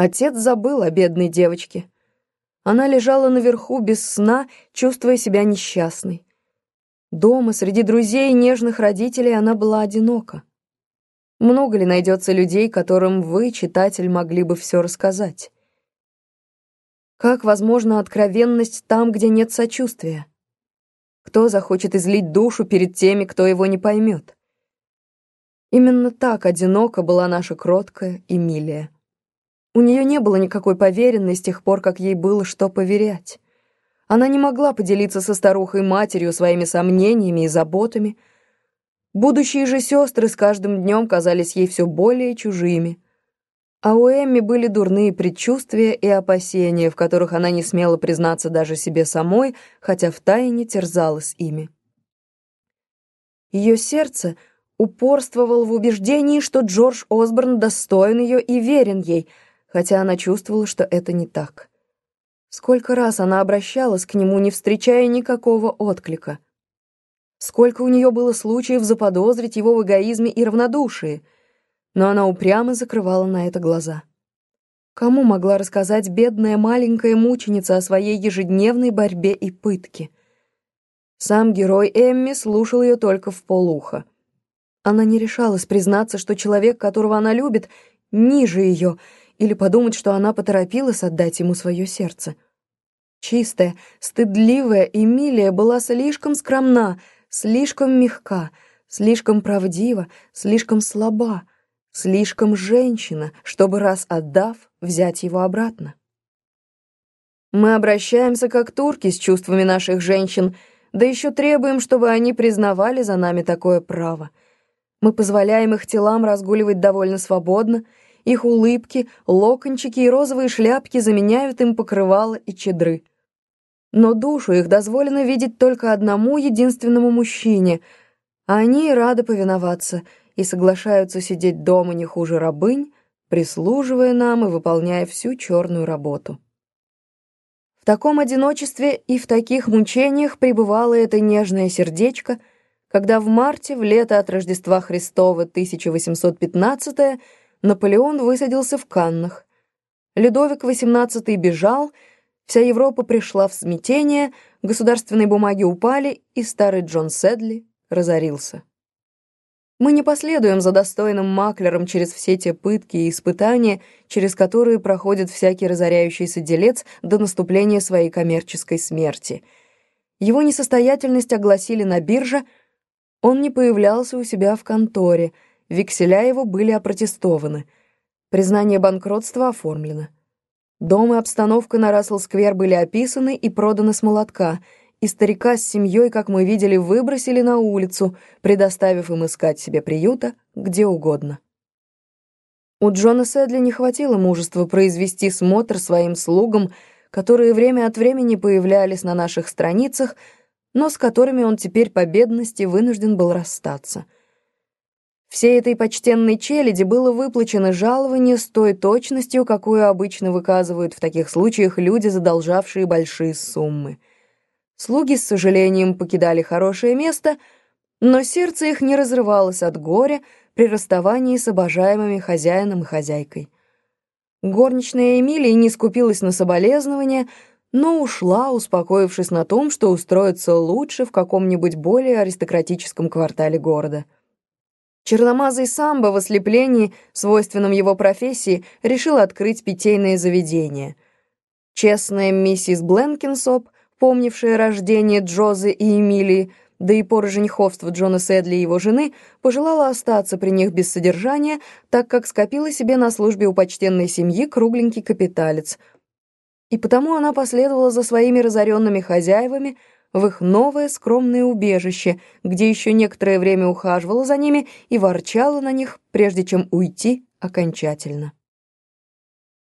Отец забыл о бедной девочке. Она лежала наверху без сна, чувствуя себя несчастной. Дома, среди друзей и нежных родителей, она была одинока. Много ли найдется людей, которым вы, читатель, могли бы все рассказать? Как возможна откровенность там, где нет сочувствия? Кто захочет излить душу перед теми, кто его не поймет? Именно так одинока была наша кроткая Эмилия. У нее не было никакой поверенной с тех пор, как ей было что поверять. Она не могла поделиться со старухой-матерью своими сомнениями и заботами, Будущие же сестры с каждым днем казались ей все более чужими. А у Эмми были дурные предчувствия и опасения, в которых она не смела признаться даже себе самой, хотя втайне терзалась ими. Ее сердце упорствовало в убеждении, что Джордж Осборн достоин ее и верен ей, хотя она чувствовала, что это не так. Сколько раз она обращалась к нему, не встречая никакого отклика — Сколько у нее было случаев заподозрить его в эгоизме и равнодушии, но она упрямо закрывала на это глаза. Кому могла рассказать бедная маленькая мученица о своей ежедневной борьбе и пытке? Сам герой Эмми слушал ее только в полухо. Она не решалась признаться, что человек, которого она любит, ниже ее, или подумать, что она поторопилась отдать ему свое сердце. Чистая, стыдливая Эмилия была слишком скромна, слишком мягка, слишком правдива, слишком слаба, слишком женщина, чтобы раз отдав, взять его обратно. Мы обращаемся как турки с чувствами наших женщин, да еще требуем, чтобы они признавали за нами такое право. Мы позволяем их телам разгуливать довольно свободно, их улыбки, локончики и розовые шляпки заменяют им покрывала и чедры. Но душу их дозволено видеть только одному единственному мужчине, а они рады повиноваться и соглашаются сидеть дома не хуже рабынь, прислуживая нам и выполняя всю черную работу. В таком одиночестве и в таких мучениях пребывало это нежное сердечко, когда в марте, в лето от Рождества Христова 1815 Наполеон высадился в Каннах. Людовик XVIII бежал, Вся Европа пришла в смятение, государственные бумаги упали, и старый Джон Седли разорился. Мы не последуем за достойным маклером через все те пытки и испытания, через которые проходит всякий разоряющийся делец до наступления своей коммерческой смерти. Его несостоятельность огласили на бирже, он не появлялся у себя в конторе, векселя его были опротестованы, признание банкротства оформлено. Дом и обстановка на Рассел-сквер были описаны и проданы с молотка, и старика с семьей, как мы видели, выбросили на улицу, предоставив им искать себе приюта где угодно. У Джона Сэдли не хватило мужества произвести смотр своим слугам, которые время от времени появлялись на наших страницах, но с которыми он теперь по бедности вынужден был расстаться — Всей этой почтенной челяди было выплачено жалование с той точностью, какую обычно выказывают в таких случаях люди, задолжавшие большие суммы. Слуги с сожалением покидали хорошее место, но сердце их не разрывалось от горя при расставании с обожаемыми хозяином и хозяйкой. Горничная Эмилия не скупилась на соболезнования, но ушла, успокоившись на том, что устроится лучше в каком-нибудь более аристократическом квартале города. Черномазый самбо в ослеплении, свойственном его профессии, решил открыть питейное заведение. Честная миссис Бленкинсоп, помнившая рождение Джозы и Эмилии, да и поры жениховства Джона Сэдли и его жены, пожелала остаться при них без содержания, так как скопила себе на службе у почтенной семьи кругленький капиталец. И потому она последовала за своими разоренными хозяевами, в их новое скромное убежище, где еще некоторое время ухаживала за ними и ворчала на них, прежде чем уйти окончательно.